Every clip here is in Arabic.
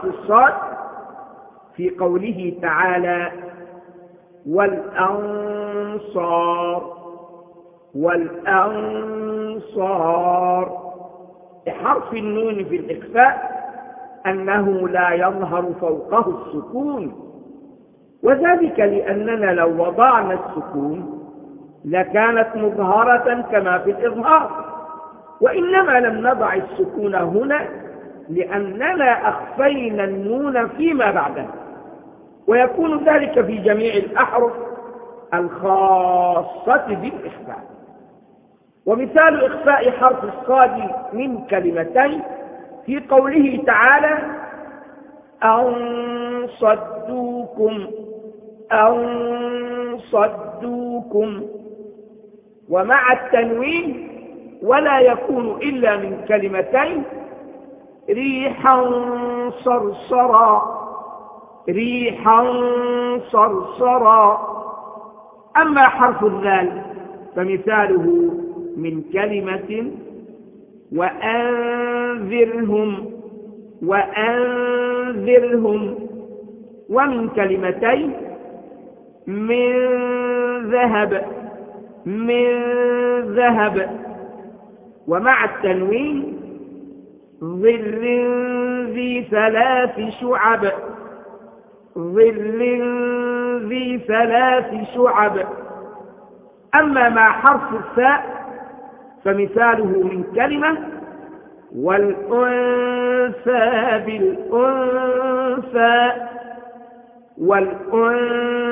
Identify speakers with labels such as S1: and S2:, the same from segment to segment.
S1: حرف الصاد في قوله تعالى والأنصار والأنصار. حرف النون في الإخفاء أنه لا يظهر فوقه السكون. وذلك لأننا لو وضعنا السكون لكانت مظهرة كما في الإظهار. وإنما لم نضع السكون هنا لأننا أخفينا النون فيما بعده. ويكون ذلك في جميع الأحرف الخاصة بالإخفاء. ومثال إخفاء حرف الصاد من كلمتين في قوله تعالى أن صدوكم أن صدوكم ومع التنوين ولا يكون إلا من كلمتين ريحا صرصرا ريحا صرصرا. أما حرف الذال فمثاله من كلمة وأنذرهم وأنذرهم. ومن كلمتين من ذهب من ذهب. ومع التنوين ظل ذي ثلاث شعب. ظل ذي ثلاث شعب. أما مع حرف الثاء فمثاله من كلمة والأنثى بالأنثى والأنثى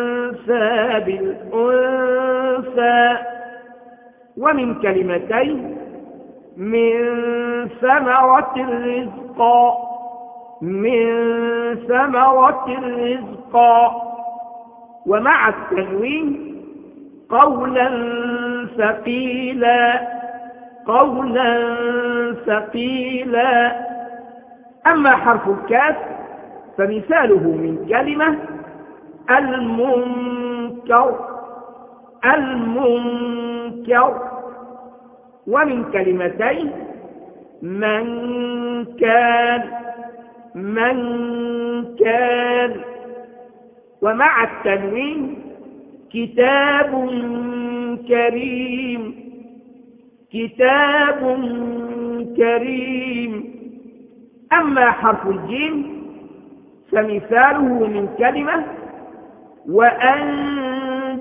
S1: بالأنثى. ومن كلمتين من ثمرة الرزق من ثمرة الرزق. ومع التنوين قولا ثقيلا قولا ثقيلا. أما حرف الكاف فمثاله من كلمة المنكر المنكر. ومن كلمتين من كان من كان. ومع التنوين كتاب كريم كتاب كريم. أما حرف الجيم فمثاله من كلمة وأنجينا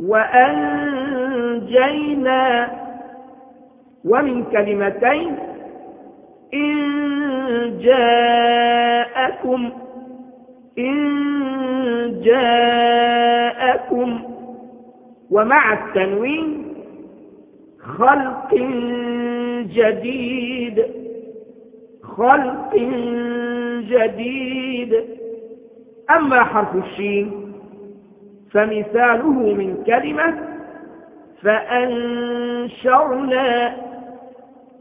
S1: وأنجينا ومن كلمتين إن جاءكم إن جاءكم ومع التنوين خلق جديد خلق جديد. أما حرف الشين فمثاله من كلمة فأنشرنا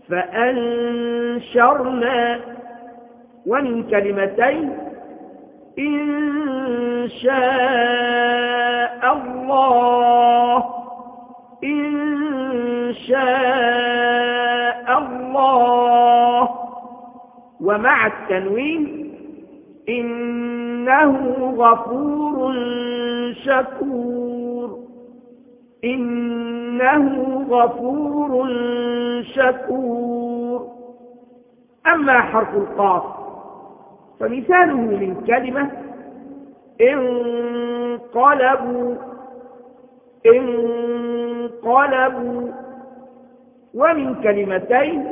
S1: فأنشرنا ومن كلمتين إن شاء الله إن شاء الله. ومع التنوين إنه غفور شكور. إنه غفور شكور. أما حرف القاف فمثاله من كلمة انقلبوا انقلبوا. ومن كلمتين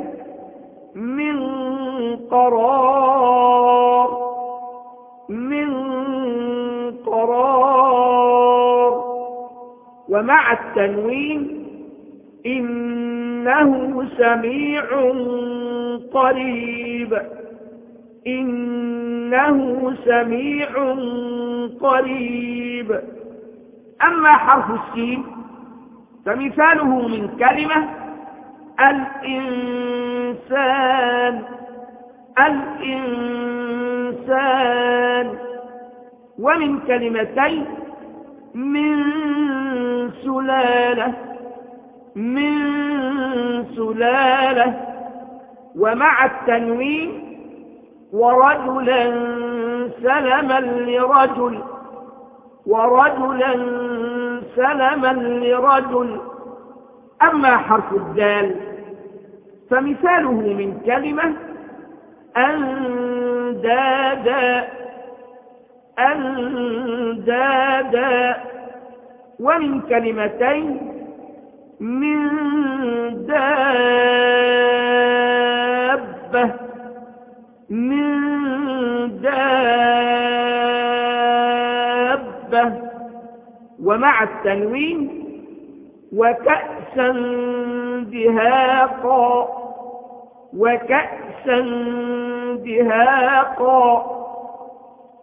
S1: من قرار من ومع التنوين إنه سميع قريب. إنه سميع قريب. أما حرف السين فمثاله من كلمة الإنسان الإنسان. ومن كلمتين من سلالة من سلالة ومع التنوين ورجلا سلما لرجل ورجلا سلما لرجل. أما حرف الدال فمثاله من كلمة أندادا. أندادا ومن كلمتين من دابة من دابة ومع التنوين وكأسا دهاقا وكأسا دهاقا.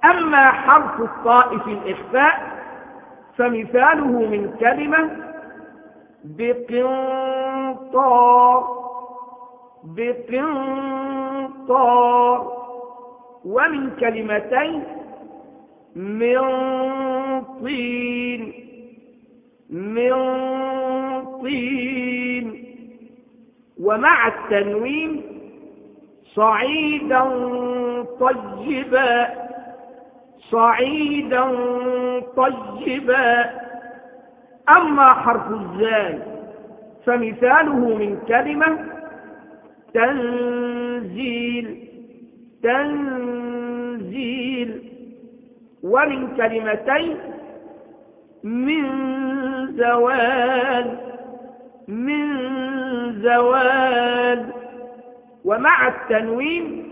S1: أما حرف الطاء في الإخفاء فمثاله من كلمة بقنطار بقنطار. ومن كلمتين من طين من طين. ومع التنوين صعيدا طيبا. صعيدا طيبا. أما حرف الزال فمثاله من كلمة تنزيل تنزيل. ومن كلمتين من زوال من زوال. ومع التنوين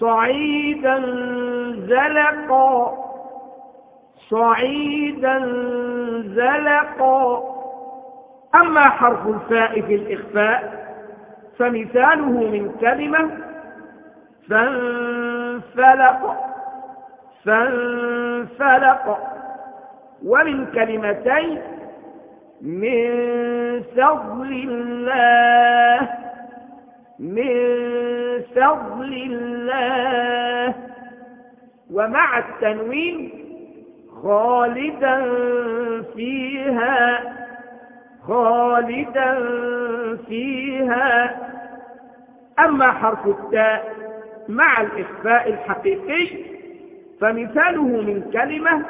S1: صعيدا زلقا صعيدا زلقا. أما حرف الفاء في الإخفاء فمثاله من كلمة فانفلق فانفلق. ومن كلمتين من فضل الله من فضل الله. ومع التنوين خالدا فيها خالدا فيها. أما حرف التاء مع الإخفاء الحقيقي فمثاله من كلمة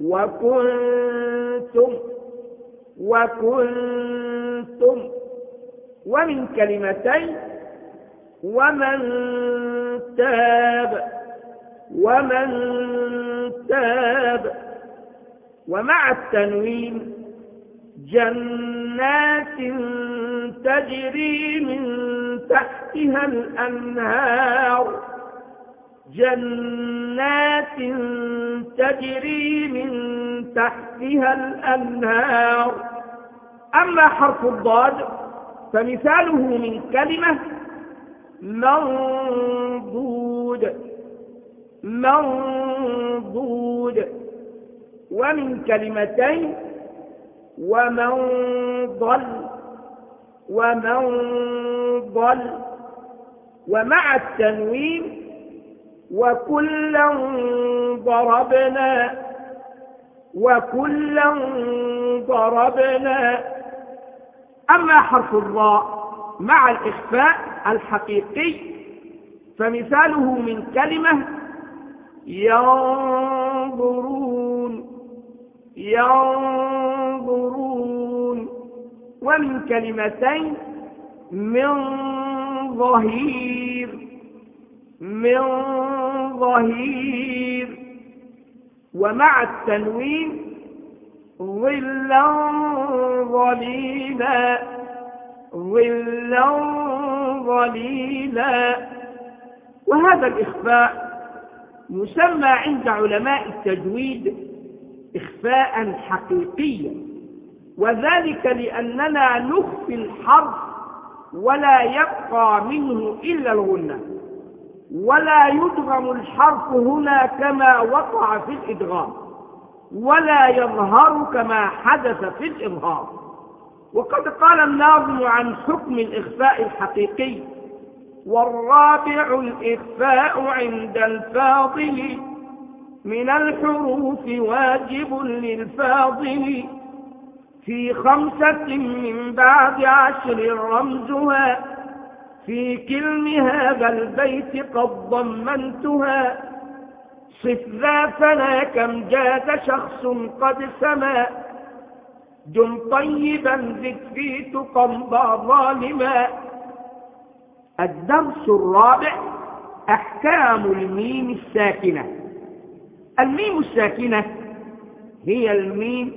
S1: وكنتم وكنتم. ومن كلمتين ومن تاب ومن تاب. ومع التنوين جنات تجري من تحتها الأنهار. جنات تجري من تحتها الأنهار. أما حرف الضاد فمثاله من كلمة منضود منضود ومن كلمتين ومن ضل ومن ضل. ومع التنوين وكلا ضربنا وكلا ضربنا. أما حرف الراء مع الإخفاء الحقيقي فمثاله من كلمة ينظرون ينظرون ومن كلمتين من ظهير من ظهير ومع التنوين ظلا ظليلا. ظلا ظليلا. وهذا الإخفاء يسمى عند علماء التجويد إخفاء حقيقيا. وذلك لأننا نخفي الحرف ولا يبقى منه إلا الغنة. ولا يدغم الحرف هنا كما وقع في الإدغام. ولا يظهر كما حدث في الإظهار. وقد قال الناظم عن حكم الإخفاء الحقيقي والرابع الإخفاء عند الفاضل من الحروف واجب للفاضل. في خمسة من بعد عشر رمزها في كلم هذا البيت قد ضمنتها. صف ذا فلا كم جاد شخص قد سما. دم طيبا في تقمضى ظالما. الدرس الرابع أحكام الميم الساكنة. الميم الساكنة هي الميم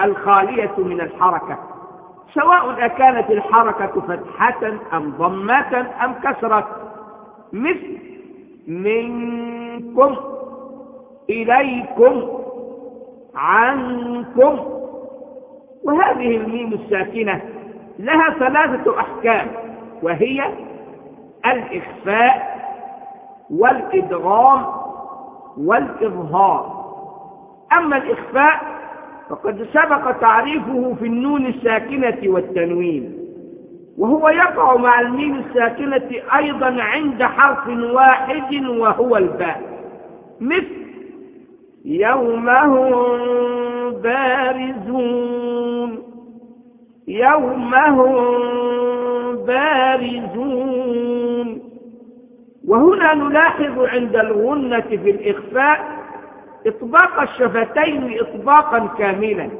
S1: الخالية من الحركة. سواء أكانت الحركة فتحة أم ضمة أم كسرة مثل منكم إليكم عنكم. وهذه الميم الساكنة لها ثلاثة أحكام وهي الإخفاء والإدغام والإظهار. أما الإخفاء فقد سبق تعريفه في النون الساكنة والتنوين وهو يقع مع الميم الساكنة أيضا عند حرف واحد وهو الباء. مثل يوم هم بارزون يوم هم بارزون. وهنا نلاحظ عند الغنة في الإخفاء إطباق الشفتين إطباقا كاملا.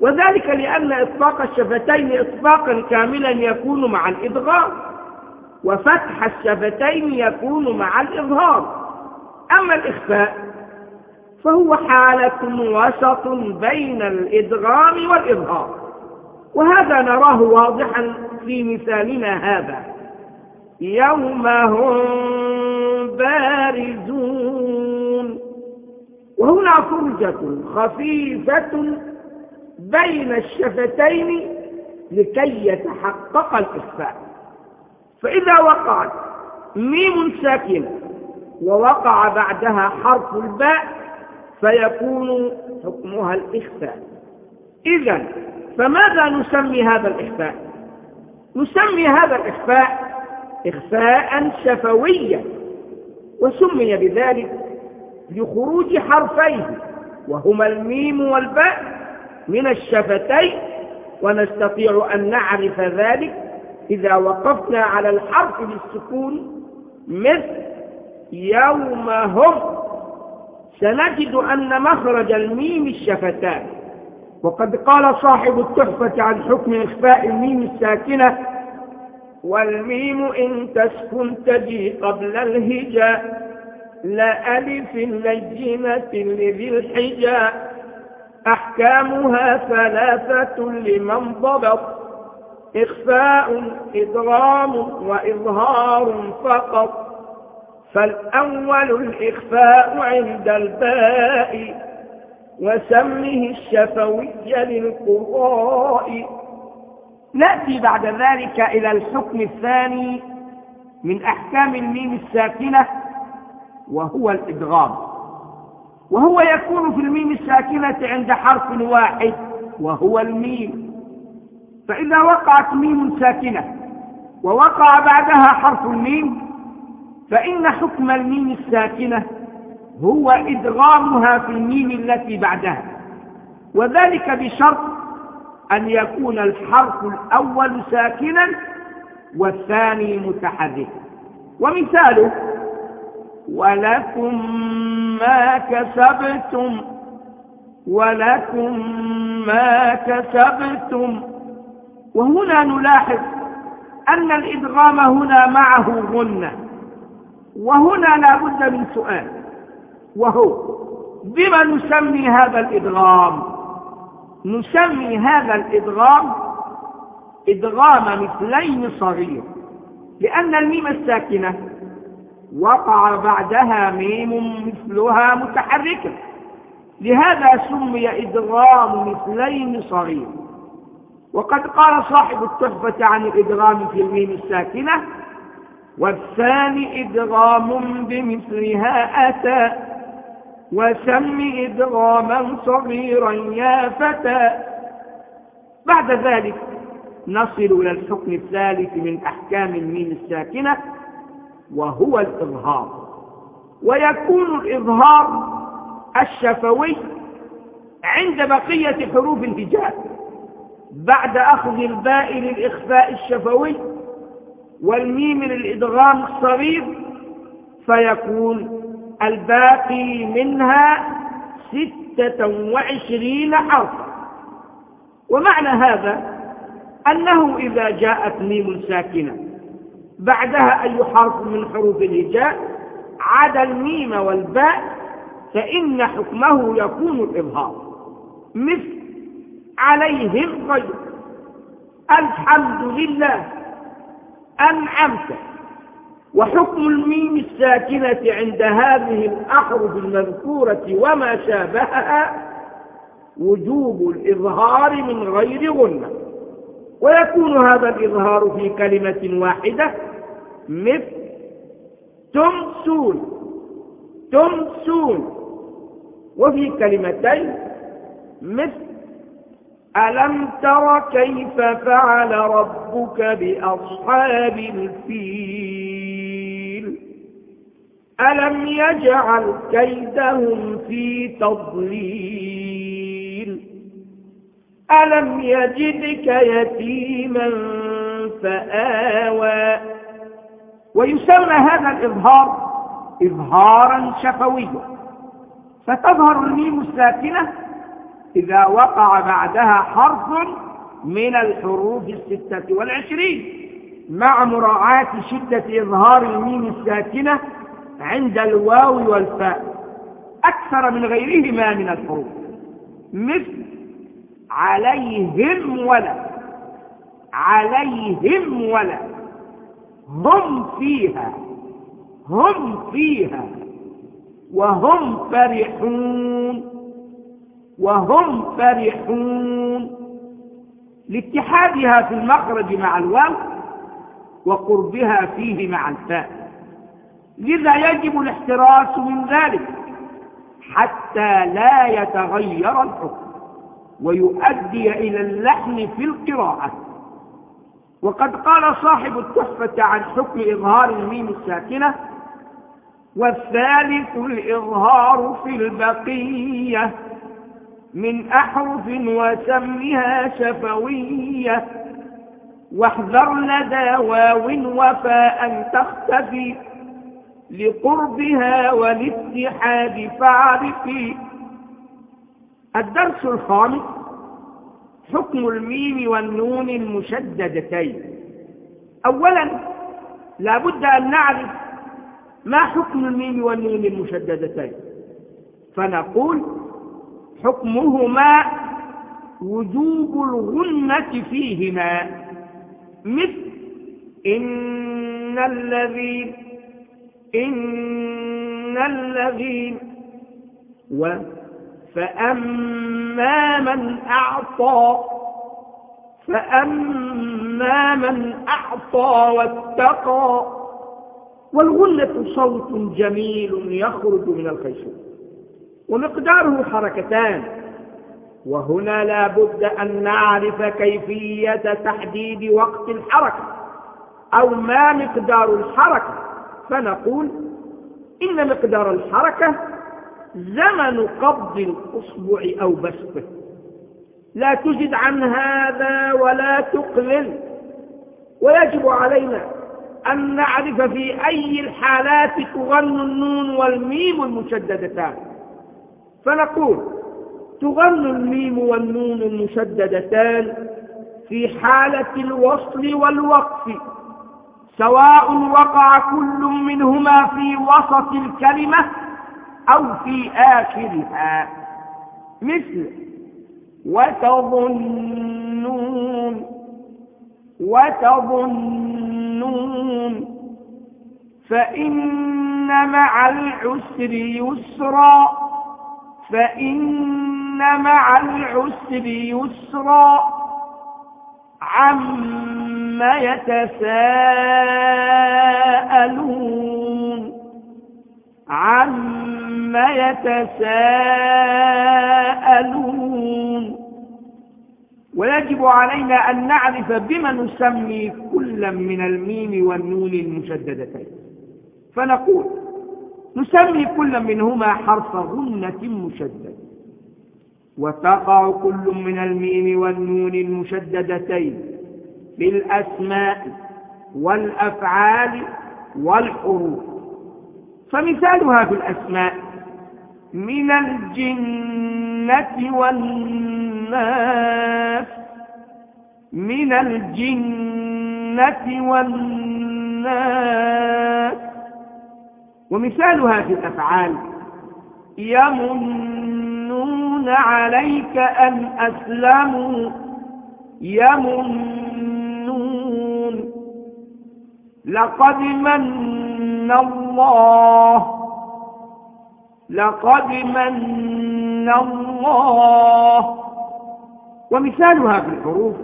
S1: وذلك لأن إطباق الشفتين إطباقا كاملا يكون مع الإدغام وفتح الشفتين يكون مع الإظهار. أما الإخفاء فهو حالة وسط بين الإدغام والإظهار. وهذا نراه واضحا في مثالنا هذا. يوم هم بارزون. وهنا فرجة خفيفة بين الشفتين لكي يتحقق الإخفاء. فإذا وقعت ميم ساكنة ووقع بعدها حرف الباء فيكون حكمها الإخفاء. إذا فماذا نسمي هذا الإخفاء؟ نسمي هذا الإخفاء إخفاء شفويا وسمي بذلك لخروج حرفيه وهما الميم والباء من الشفتين ونستطيع أن نعرف ذلك إذا وقفنا على الحرف بالسكون مثل يوم هم سنجد أن مخرج الميم الشفتان. وقد قال صاحب التحفة عن حكم إخفاء الميم الساكنة والميم إن تسكن تجي قبل الهجاء لا ألف لجنة لذي الحجاء. أحكامها ثلاثة لمن ضبط إخفاء إدغام وإظهار فقط. فالأول الإخفاء عند الباء. وسمه الشفوي للقراء نأتي بعد ذلك إلى الحكم الثاني من أحكام الميم الساكنة وهو الإدغام. وهو يكون في الميم الساكنة عند حرف واحد وهو الميم. فإذا وقعت ميم ساكنة ووقع بعدها حرف الميم فإن حكم الميم الساكنة هو إدغامها في الميم التي بعدها. وذلك بشرط أن يكون الحرف الأول ساكنا والثاني متحركا ومثاله ولكم ما كسبتم ولكم ما كسبتم. وهنا نلاحظ أن الإدغام هنا معه غنة. وهنا لا بد من سؤال. وهو بما نسمي هذا الإدغام. نسمي هذا الإدغام إدغام مثلين صغير لأن الميم الساكنة وقع بعدها ميم مثلها متحركة لهذا سمي إدغام مثلين صغير. وقد قال صاحب التحفة عن الإدغام في الميم الساكنة والثاني إدغام بمثلها أتى وسم إدغاما صغيرا يا فتى. بعد ذلك نصل إلى الحكم الثالث من أحكام الميم الساكنة وهو الإظهار. ويكون الإظهار الشفوي عند بقية حروف الهجاء بعد أخذ الباء للإخفاء الشفوي والميم للإدغام الصغير فيكون الباقي منها ستة وعشرين حرفا ومعنى هذا أنه إذا جاءت ميم ساكنة بعدها أي حرف من حروف الهجاء عدا الميم والباء فإن حكمه يكون الإظهار. مثل عليهم غير. الحمد لله. أنعمت. وحكم الميم الساكنة عند هذه الأحرف المذكورة وما شابهها وجوب الإظهار من غير غنة. ويكون هذا الإظهار في كلمة واحدة مثل تمسون تمسون. وفي كلمتين مثل ألم تر كيف فعل ربك بأصحاب الفيل؟ ألم يجعل كيدهم في تضليل؟ ألم يجدك يتيما فآوى؟ ويسمى هذا الإظهار إظهارا شفويا. فتظهر الميم الساكنة إذا وقع بعدها حرف من الحروف الستة والعشرين مع مراعاة شدة إظهار الميم الساكنة عند الواو والفاء. أكثر من غيرهما من الحروف. مثل عليهم ولا. عليهم ولا. هم فيها. هم فيها. وهم فرحون. وهم فرحون. لاتحادها في المخرج مع الواو وقربها فيه مع الفاء. لذا يجب الاحتراس من ذلك حتى لا يتغير الحكم ويؤدي إلى اللحن في القراءة. وقد قال صاحب التحفة عن حكم إظهار الميم الساكنة والثالث الإظهار في البقية. من أحرف وسمها شفوية. واحذر لدى واو وفاء تختفي. لقربها والاتحاد فاعرفي. الدرس الخامس حكم الميم والنون المشددتين. أولا لا بد أن نعرف ما حكم الميم والنون المشددتين. فنقول حكمهما وجوب الغنة فيهما. مثل إن الذين إن الذين و فأما من أعطى فأما من أعطى واتقى. والغلة صوت جميل يخرج من الخيشوم ومقداره حركتان. وهنا لا بد أن نعرف كيفية تحديد وقت الحركة أو ما مقدار الحركة. فنقول إن مقدار الحركة زمن قبض الأصبع أو بسطه. لا تجد عن هذا ولا تقلل ويجب علينا أن نعرف في أي الحالات تغن النون والميم المشددتان. فنقول تغن الميم والنون المشددتان في حالة الوصل والوقف سواء وقع كل منهما في وسط الكلمة أو في آخرها. مثل وتظنون وتظنون فإن مع العسر يسرا. فإن مع العسر يسرا عم يتساءلون عم يتساءلون ويجب علينا أن نعرف بما نسمي كل من الميم والنون المشددتين فنقول نسمي كل منهما حرف غنة مشدد وتقع كل من الميم والنون المشددتين في الأسماء والأفعال والحروف. فمثالها في الأسماء من الجنة والناس من الجنة والناس ومثالها في الأفعال. يمنون عليك أن أسلموا. يمنون. لقد من الله. لقد من الله. ومثالها في الحروف.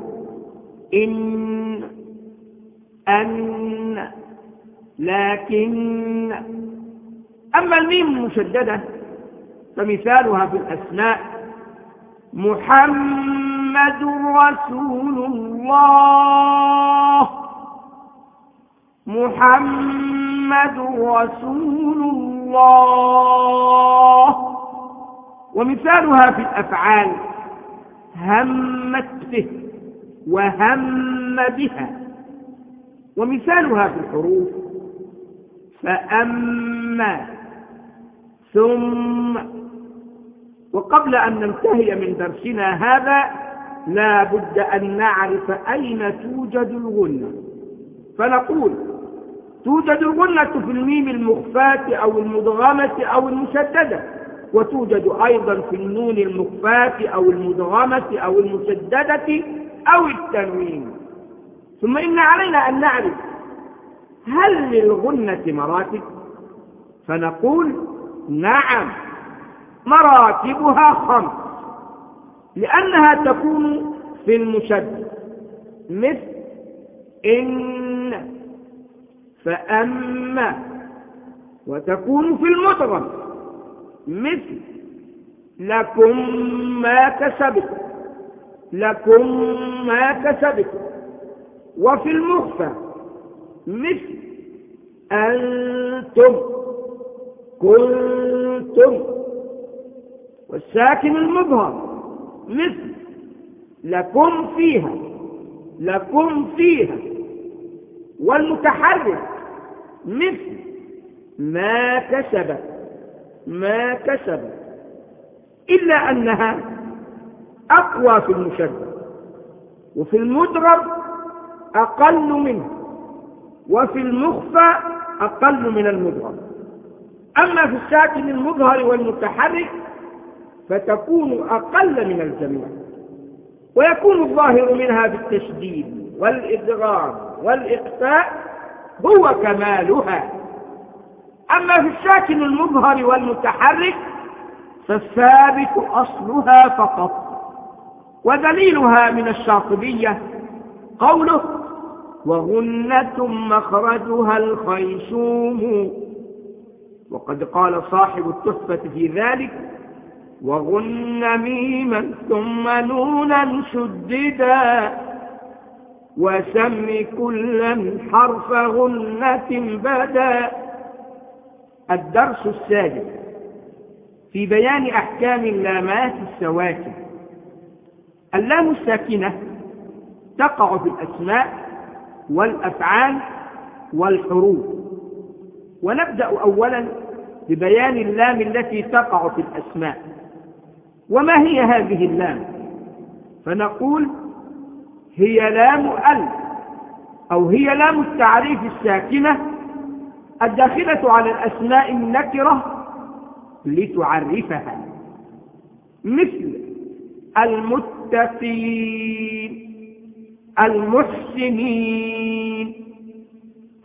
S1: إن أن لكن أما الميم المشددة فمثالها في الأسماء محمد رسول الله. محمد رسول الله. ومثالها في الأفعال همت به وهم بها. ومثالها في الحروف فأما ثم وقبل أن ننتهي من درسنا هذا لا بد أن نعرف أين توجد الغنة. فنقول توجد الغنة في الميم المخفاة أو المدغمة أو المشددة وتوجد أيضا في النون المخفاة أو المدغمة أو المشددة أو التنوين. ثم إن علينا أن نعرف هل للغنة مراتب؟ فنقول نعم. مراتبها خمس. لأنها تكون في المشدد. مثل إن فأما وتكون في المدغم مثل لكم ما كسبتم. لكم ما كسبتم. وفي المخفى. مثل أنتم. كنتم. والساكن المظهر مثل لكم فيها لكم فيها. والمتحرك مثل ما كسبت ما كسبت. إلا أنها أقوى في المشدد وفي المضرب أقل منه وفي المخفى أقل من المضرب أما في الساكن المظهر والمتحرك فتكون أقل من الجميع ويكون الظاهر منها بالتشديد والإدغام والإقفاء هو كمالها. أما في الساكن المظهر والمتحرك فالثابت أصلها فقط ودليلها من الشاطبية قوله وغنة مخرجها الخيشوم وقد قال صاحب التحفة في ذلك وغن ميما ثم نونا شددا وسم كلا حرف غنة بدا. الدرس السادس في بيان أحكام اللامات السواكن. اللام الساكنة تقع في الأسماء والأفعال والحروف. ونبدأ أولا ببيان اللام التي تقع في الأسماء. وما هي هذه اللام؟ فنقول هي لام ال أو هي لام التعريف الساكنة الداخلة على الأسماء النكرة لتعرفها. مثل المتقين المحسنين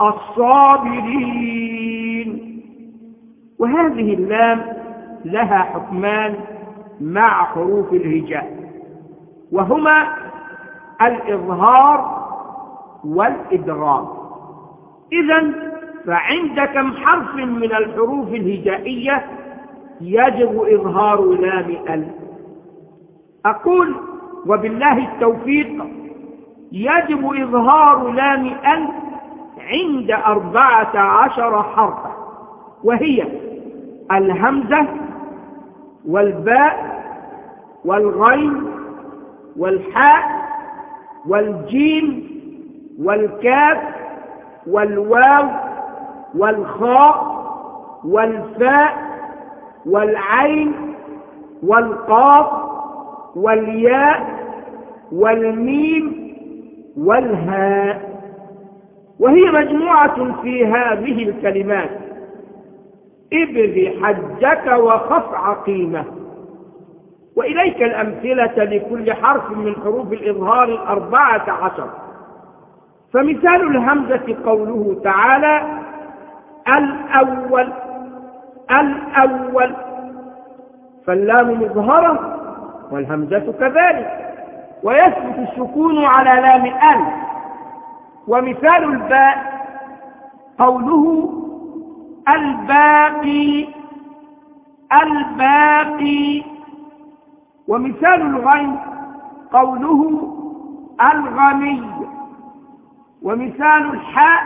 S1: الصابرين. وهذه اللام لها حكمان مع حروف الهجاء وهما الإظهار والإدغام إذا فعند كم حرف من الحروف الهجائية يجب إظهار لام ال. أقول وبالله التوفيق يجب إظهار لام ال عند أربعة عشر حرفا وهي الهمزة والباء والغين والحاء والجيم والكاف والواو والخاء والفاء والعين والقاف والياء والميم والهاء. وهي مجموعة في هذه الكلمات. ابغ حجك وخف عقيمه وإليك الأمثلة لكل حرف من حروف الإظهار الأربعة عشر. فمثال الهمزة قوله تعالى الأول الأول. فاللام مظهرة والهمزة كذلك. ويثبت السكون على لام ال. ومثال الباء قوله الباقي الباقي. ومثال الغين قوله الغني. ومثال الحاء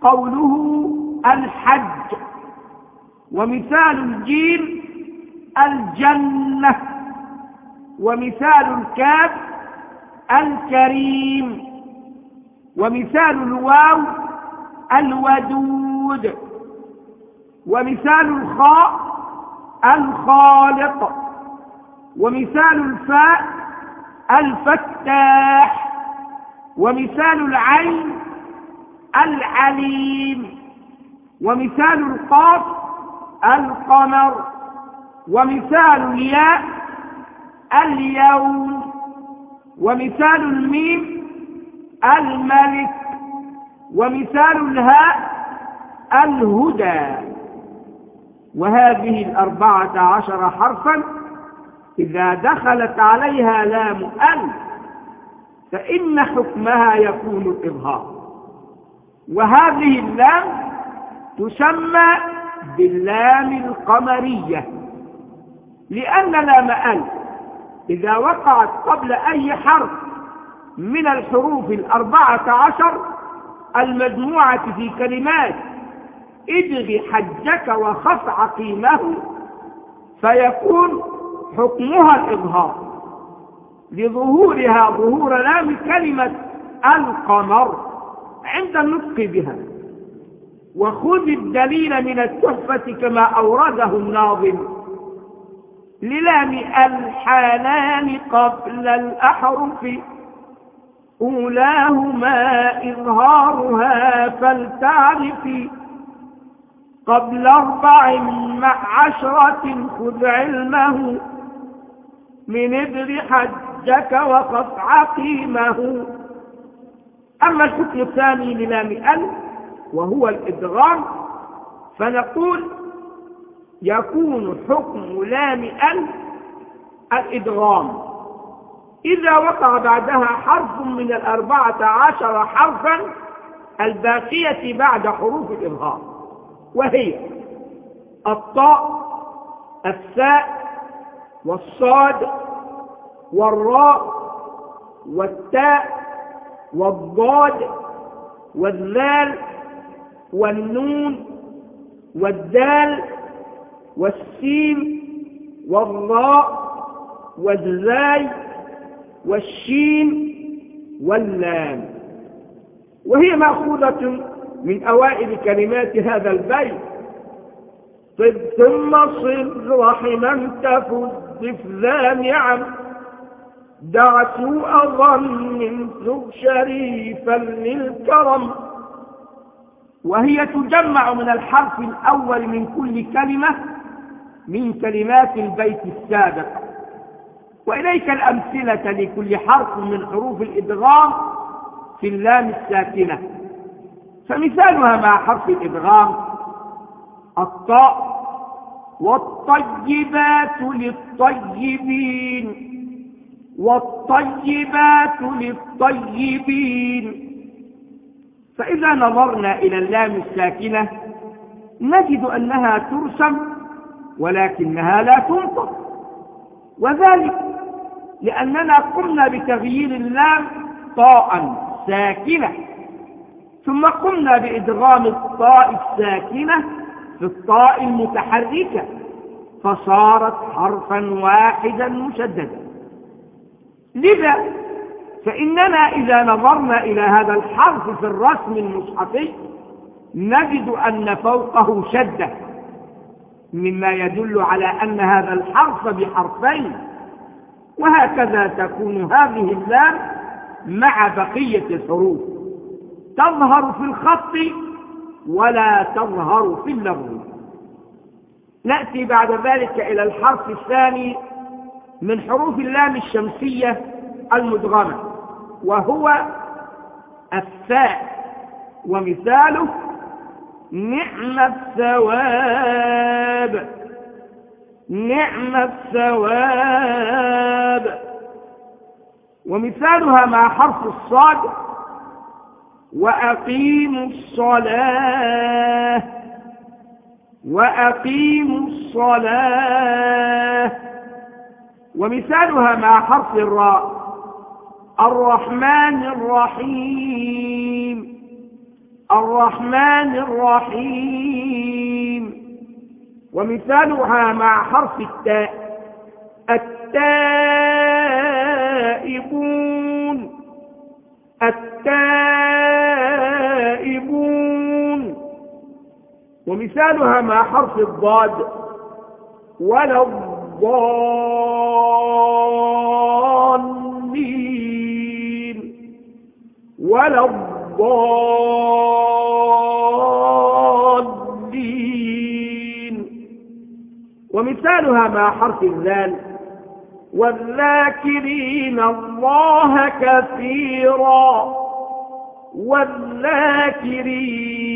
S1: قوله الحج. ومثال الجيم الجنة. ومثال الكاف الكريم. ومثال الواو الودود. ومثال الخاء الخالق ومثال الفاء الفتاح ومثال العين العليم ومثال القاف القمر ومثال الياء اليوم ومثال الميم الملك ومثال الهاء الهدى. وهذه الأربعة عشر حرفا إذا دخلت عليها لام أن فإن حكمها يكون الإظهار وهذه اللام تسمى باللام القمرية لأن لام أن إذا وقعت قبل أي حرف من الحروف الأربعة عشر المجموعة في كلمات ادغ حجك وخف عقيمه فيكون حكمها الإظهار. لظهورها ظهور لام كلمة القمر. عند النطق بها. وخذ الدليل من التحفة كما أورده الناظم. للام الحالان قبل الأحرف. أولاهما إظهارها فلتعرفي. قبل أربع عشرة خذ علمه من ابر حجك وقف عقيمه. أما الحكم الثاني للام ال وهو الإدغام فنقول يكون حكم لام ال الإدغام. إذا وقع بعدها حرف من الأربعة عشر حرفا الباقية بعد حروف الإظهار. وهي الطاء الثاء والصاد والراء والتاء والضاد والذال والنون والدال والسين والراء والزاي والشين واللام. وهي مأخوذة من أوائل كلمات هذا البيت. طب ثم صل رحما تفز ضف ذا نعم دع سوء ظن ثق شريفا للكرم. وهي تجمع من الحرف الأول من كل كلمة من كلمات البيت السابق. وإليك الأمثلة لكل حرف من حروف الإدغام في اللام الساكنة. فمثالها مع حرف الإدغام الطاء والطيبات للطيبين. والطيبات للطيبين. فإذا نظرنا إلى اللام الساكنة نجد أنها ترسم ولكنها لا تنطق. وذلك لأننا قمنا بتغيير اللام طاء ساكنة. ثم قمنا بإدغام الطاء الساكنة في الطاء المتحركة فصارت حرفا واحدا مشددا. لذا فإننا إذا نظرنا إلى هذا الحرف في الرسم المصحفي نجد أن فوقه شدة مما يدل على أن هذا الحرف بحرفين. وهكذا تكون هذه اللام مع بقية الحروف. تظهر في الخط ولا تظهر في اللغو نأتي بعد ذلك إلى الحرف الثاني من حروف اللام الشمسية المدغمة وهو الثاء. ومثاله نعم الثواب. نعم الثواب. ومثالها مع حرف الصاد وأقيموا الصلاة وأقيموا الصلاة ومثالها مع حرف الراء الرحمن الرحيم الرحمن الرحيم ومثالها مع حرف التاء التائبون التائبون ومثالها مع حرف الضاد. ولا الضالين. ولا الضالين. ومثالها مع حرف الذال. والذاكرين الله كثيرا. والذاكرين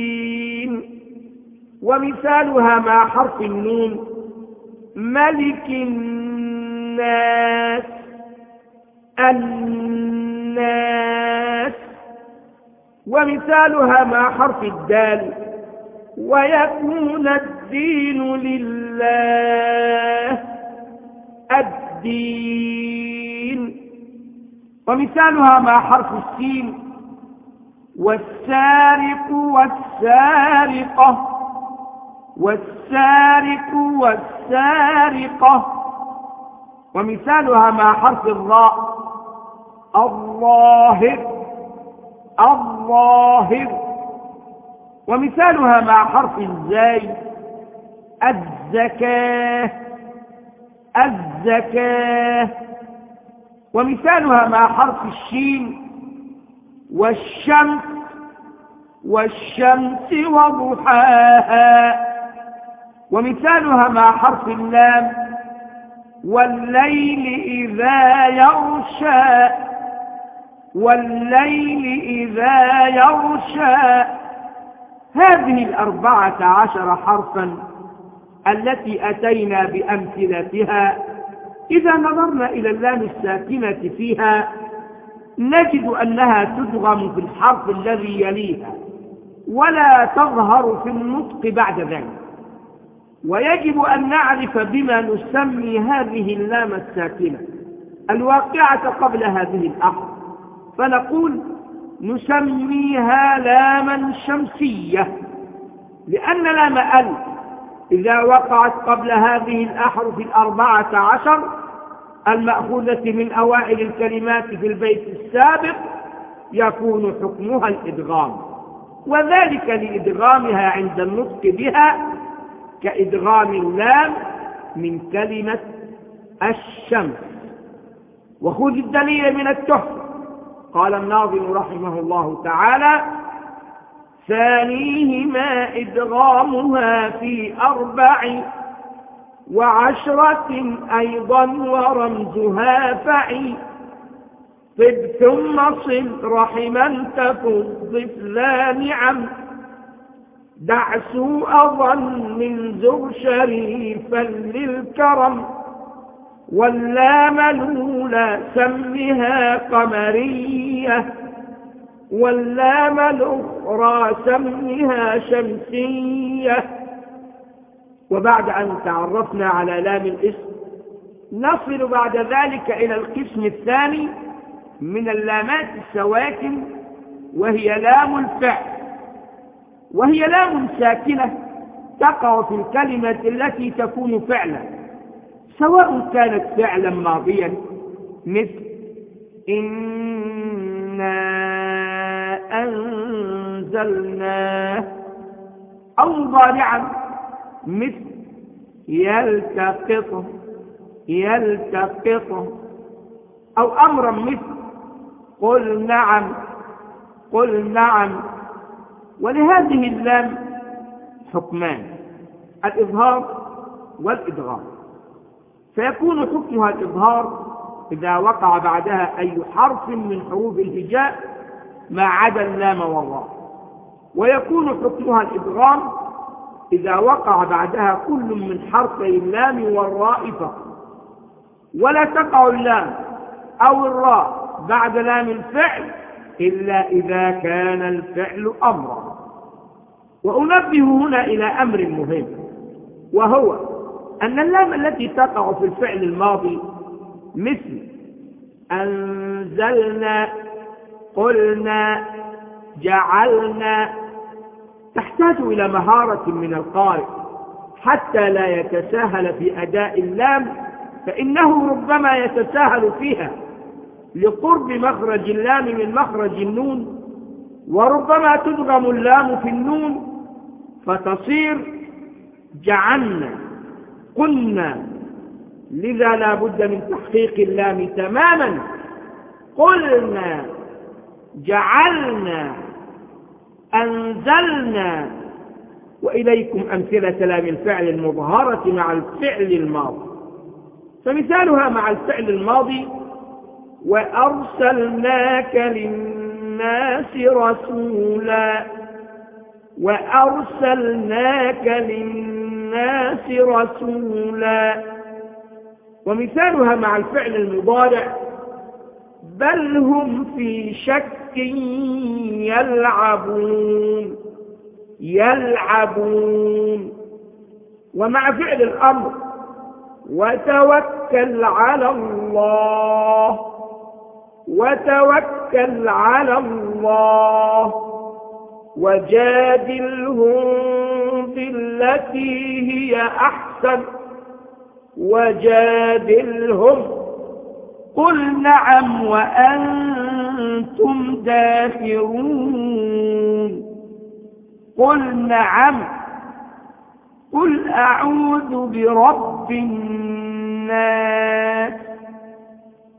S1: ومثالها مع حرف النون. ملك الناس الناس. ومثالها مع حرف الدال. ويكون الدين لله الدين. ومثالها مع حرف السين. والسارق والسارقة. والسارق والسارقة. ومثالها مع حرف الراء. الظاهر الظاهر. ومثالها مع حرف الزاي. الزكاة الزكاة. ومثالها مع حرف الشين. والشمس والشمس وضحاها. ومثالها مع حرف اللام والليل إذا يغشى والليل إذا يغشى. هذه الأربعة عشر حرفا التي أتينا بأمثلتها. إذا نظرنا إلى اللام الساكنة فيها نجد أنها تدغم في الحرف الذي يليها ولا تظهر في النطق بعد ذلك. ويجب أن نعرف بما نسمي هذه اللام الساكنة الواقعة قبل هذه الأحرف فنقول نسميها لاما شمسية لأن لام أل إذا وقعت قبل هذه الأحرف الأربعة عشر المأخوذة من أوائل الكلمات في البيت السابق يكون حكمها الإدغام. وذلك لإدغامها عند النطق بها كإدغام اللام من كلمة الشمس. وخذ الدليل من التحفة قال الناظم رحمه الله تعالى ثانيهما إدغامها في أربع وعشرة أيضا ورمزها فعي طب ثم صل رحما تفض لا نعم دع سوء ظن زر شريفا للكرم واللام الأولى سمها قمرية واللام الأخرى سمها شمسية. وبعد أن تعرفنا على لام الاسم نصل بعد ذلك إلى القسم الثاني من اللامات السواكن وهي لام الفعل. وهي لام ساكنة تقع في الكلمة التي تكون فعلا سواء كانت فعلا ماضيا مثل إن أنزلناه أو مضارعا مثل يلتقط يلتقط أو أمرا مثل قل نعم قل نعم ولهذه اللام حكمان الإظهار والإدغام. فيكون حكمها الإظهار إذا وقع بعدها أي حرف من حروف الهجاء ما عدا اللام والراء. ويكون حكمها الإدغام إذا وقع بعدها كل من حرفي اللام والراء فقط. ولا تقع اللام أو الراء بعد لام الفعل إلا إذا كان الفعل أمرا. وأنبه هنا إلى أمر مهم وهو أن اللام التي تقع في الفعل الماضي مثل أنزلنا قلنا جعلنا تحتاج إلى مهارة من القارئ حتى لا يتساهل في أداء اللام فإنه ربما يتساهل فيها. لقرب مخرج اللام من مخرج النون وربما تدغم اللام في النون فتصير جعلنا قلنا. لذا لا بد من تحقيق اللام تماما. قلنا جعلنا أنزلنا. وإليكم أمثلة لام الفعل المظهرة مع الفعل الماضي. فمثالها مع الفعل الماضي وأرسلناك للناس رسولا وأرسلناك للناس رسولا. ومثالها مع الفعل المضارع بل هم في شك يلعبون يلعبون. ومع فعل الأمر وتوكل على الله. وتوكل على الله وجادلهم بالتي هي أحسن وجادلهم قل نعم وأنتم داخرون قل نعم قل أعوذ برب الناس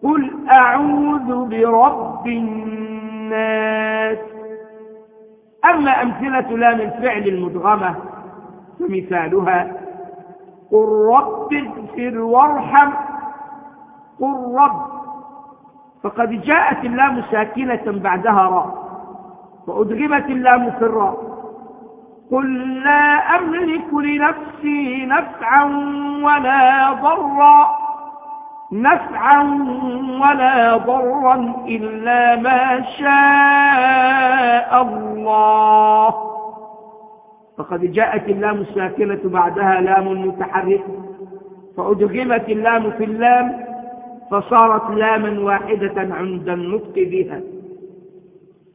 S1: قل أعوذ برب الناس أما أمثلة لام الفعل المدغمة فمثالها قل رب اغفر وارحم قل رب فقد جاءت اللام ساكنة بعدها راء وأدغمت اللام في الراء قل لا أملك لنفسي نفعا ولا ضرا نفعا ولا ضرا إلا ما شاء الله. فقد جاءت اللام الساكنة بعدها لام متحركة فأدغمت اللام في اللام فصارت لاما واحدة عند النطق بها.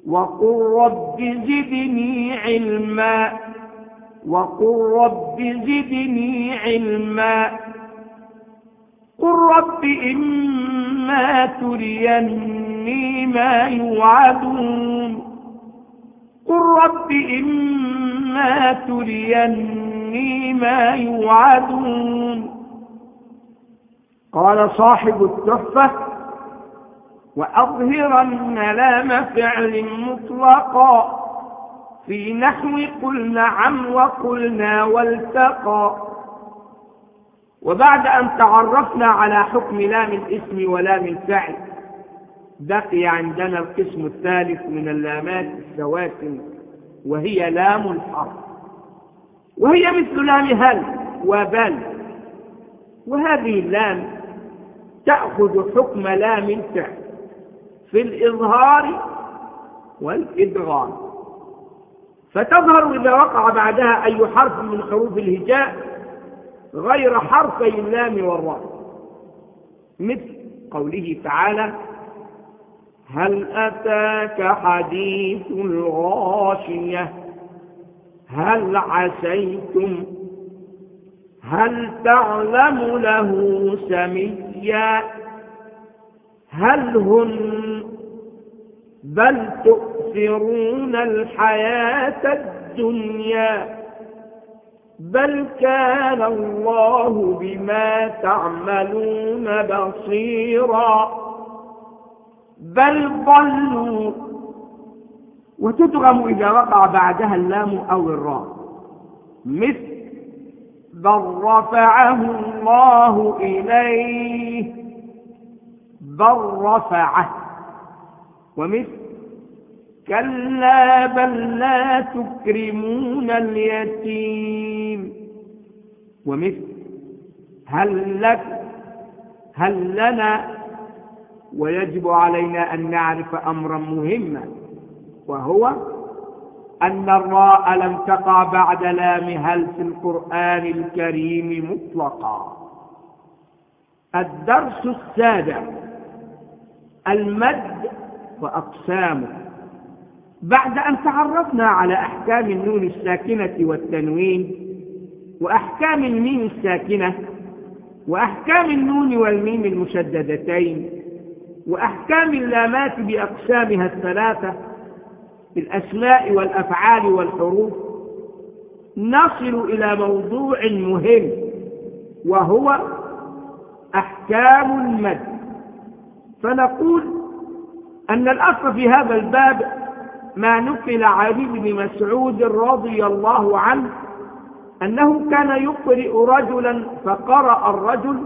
S1: وقل رب زدني علما وقل رب زدني علما. قل رب إما تريني ما يوعدون قل رب إما تريني ما يوعدون قال صاحب التحفة وأظهرن لام فعل مطلقا في نحو قل نعم وقلنا والتقى وبعد أن تعرفنا على حكم لام الاسم ولام الفعل بقي عندنا القسم الثالث من اللامات السواسن وهي لام الحرف. وهي مثل لام هل وبل. وهذه اللام تأخذ حكم لام الفعل في الإظهار والإدغام. فتظهر إذا وقع بعدها أي حرف من حروف الهجاء غير حرفي اللام والراء. مثل قوله تعالى هل أتاك حديث الغاشية؟ هل عسيتم؟ هل تعلم له سميا؟ هل هن بل تؤثرون الحياة الدنيا. بل كان الله بما تعملون بصيرا بل ضلوا وتدغم إذا وقع بعدها اللام أو الراء. مثل بل رفعه الله إليه. بل رفعه. ومثل كلا بل لا تكرمون اليتيم. ومثل هل لك هل لنا؟ ويجب علينا أن نعرف أمرا مهما وهو أن الراء لم تقع بعد لام هل في القرآن الكريم مطلقا. الدرس السابع المد وأقسامه. بعد أن تعرفنا على أحكام النون الساكنة والتنوين وأحكام الميم الساكنة وأحكام النون والميم المشددتين وأحكام اللامات بأقسامها الثلاثة بالأسماء والأفعال والحروف نصل إلى موضوع مهم وهو أحكام المد. فنقول أن الأصل في هذا الباب ما نقل عن ابن مسعود رضي الله عنه أنه كان يقرئ رجلا فقرأ الرجل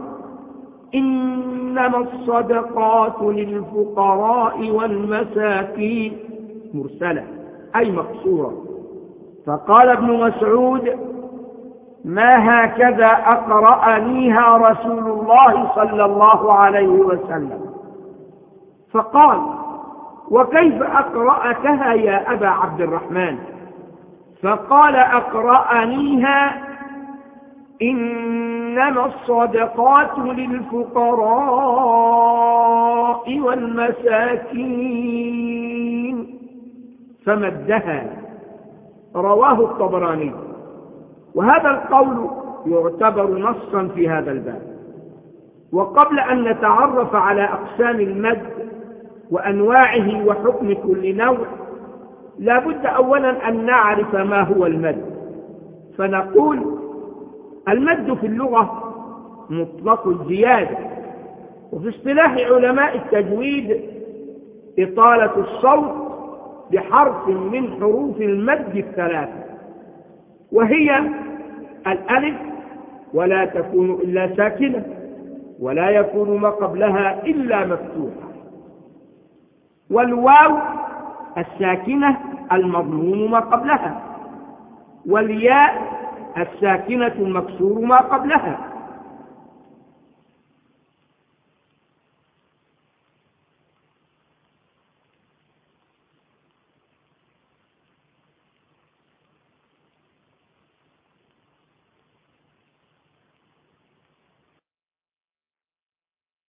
S1: إنما الصدقات للفقراء والمساكين مرسلة أي مقصورة. فقال ابن مسعود ما هكذا أقرأنيها رسول الله صلى الله عليه وسلم؟ فقال وكيف أقرأتها يا أبا عبد الرحمن؟ فقال أقرأنيها. إنما الصدقات للفقراء والمساكين. فمدها. رواه الطبراني. وهذا القول يعتبر نصا في هذا الباب. وقبل أن نتعرف على أقسام المد وأنواعه وحكم كل نوع لا بد أولا أن نعرف ما هو المد. فنقول المد في اللغة مطلق الزيادة وفي اصطلاح علماء التجويد إطالة الصوت بحرف من حروف المد الثلاثة وهي الألف ولا تكون إلا ساكنة ولا يكون ما قبلها إلا مفتوحة. والواو الساكنة المضموم ما قبلها والياء الساكنة المكسور ما قبلها.